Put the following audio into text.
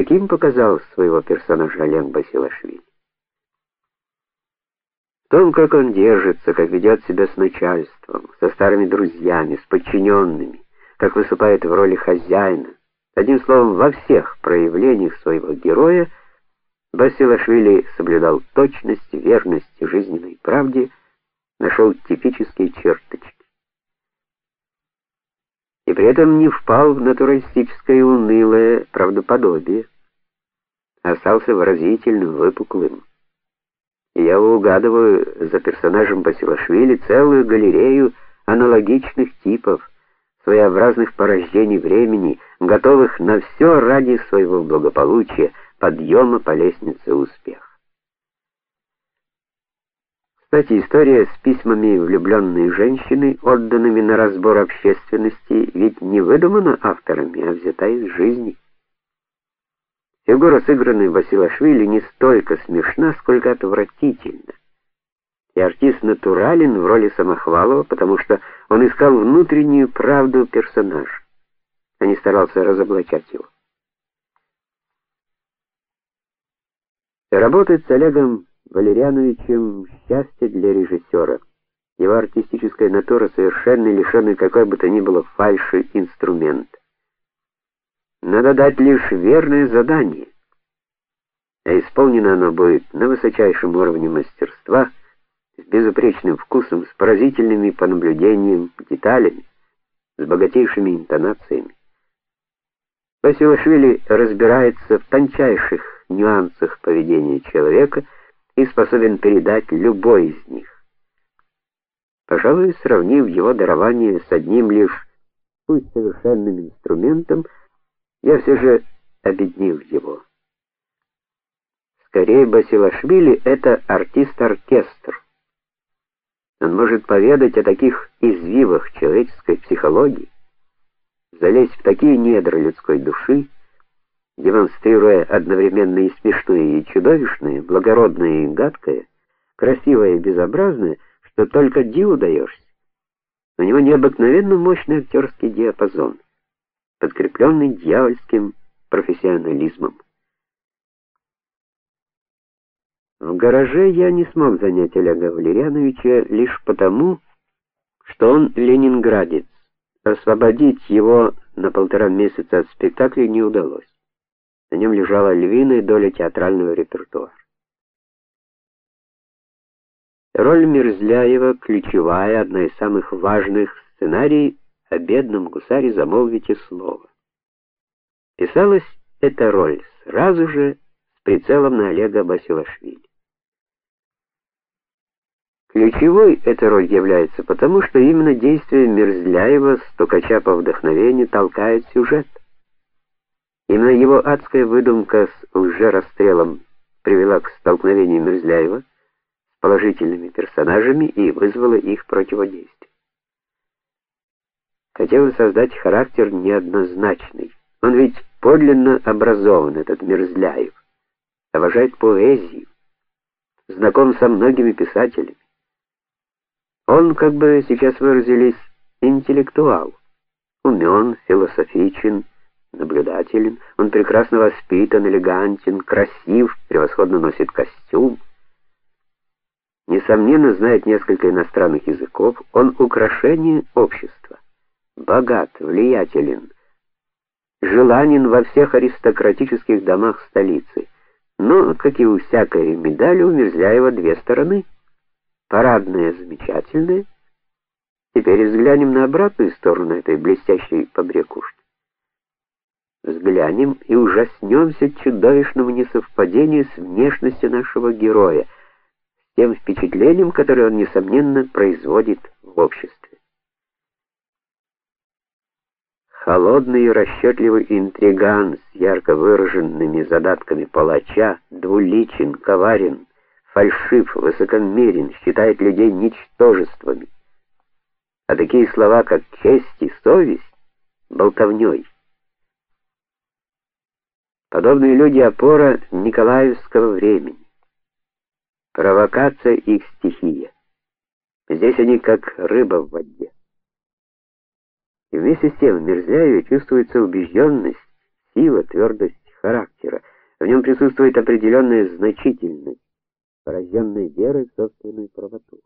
Таким показал своего персонажа Олег Басилашвили. В том, как он держится, как ведет себя с начальством, со старыми друзьями, с подчиненными, как выступает в роли хозяина, одним словом, во всех проявлениях своего героя Басилашвили соблюдал точность, верность жизненной правде, нашел типические черточки. И при этом не впал в натуралистическое унылое правдоподобие, остался выразительным, выпуклым. Я угадываю за персонажем Басилашвили целую галерею аналогичных типов, своеобразных порождений времени, готовых на все ради своего благополучия, подъема по лестнице успеха. Кстати, история с письмами влюбленной женщины, отданными на разбор общественности, ведь не выдумана авторами, а взята из жизни. Фигура, сыгранная Басилашвили, не столько смешна, сколько отвратительна. И артист натурален в роли Самохвалова, потому что он искал внутреннюю правду персонажа, а не старался разоблачать его. Работать с Олегом Валериановичем счастье для режиссера. Его артистическая натура совершенно лишённый какой бы то ни было фальши инструмент. Надо дать лишь верное задание. А исполнено оно будет на высочайшем уровне мастерства, с безупречным вкусом, с поразительными по наблюдениям деталями, с богатейшими интонациями. Василашвили разбирается в тончайших нюансах поведения человека и способен передать любой из них. Пожалуй, сравнив его дарование с одним лишь пусть совершенным инструментом, я все же обеднил его. Скорее Басилашвили это артист-оркестр. Он может поведать о таких извивах человеческой психологии, залезть в такие недра людской души, демонстрируя одновременно и смешное, и чудовищное, благородное и гадкое, красивое и безобразное, что только диву даешься. У него необыкновенно мощный актерский диапазон, подкрепленный дьявольским профессионализмом. В гараже я не смог занять Олега Валерьяновича лишь потому, что он ленинградец. Освободить его на полтора месяца от спектакля не удалось. На нем лежала львиная доля театрального репертуара. Роль Мерзляева ключевая, одна из самых важных сценарий о бедном гусаре замолвите слово. Писалась эта роль сразу же с прицелом на Олега Басилашвили. Ключевой эта роль является потому, что именно действие Мерзляева, стукача по вдохновению, толкает сюжет. Именно его адская выдумка с лжерасстрелом привела к столкновению Мерзляева с положительными персонажами и вызвала их противодействие. Хотел создать характер неоднозначный. Он ведь подлинно образован, этот Мерзляев. Обожает поэзию, знаком со многими писателями. Он, как бы сейчас выразились, интеллектуал, умен, философичен, наблюдателен, он прекрасно воспитан, элегантен, красив, превосходно носит костюм. Несомненно, знает несколько иностранных языков, он украшение общества. Богат, влиятелен, желанен во всех аристократических домах столицы. Но, как и у всякой медали, у Мерзляева две стороны. Парадная замечательная. Теперь взглянем на обратную сторону этой блестящей побрякушки взглянем и ужаснемся чудовищному несовпадению с внешностью нашего героя, с тем впечатлением, которое он несомненно производит в обществе. Холодный и расчетливый интриган с ярко выраженными задатками палача, двуличен, коварен, фальшив, высокомерен, считает людей ничтожествами. А такие слова, как честь и совесть, болтовней. Подобные люди опора Николаевского времени. Провокация их стихия. Здесь они как рыба в воде. И вместе с тем в Мерзляеве чувствуется убежденность, сила, твердость характера. нем присутствует определенная значительность, порожденная верой в собственную правоту.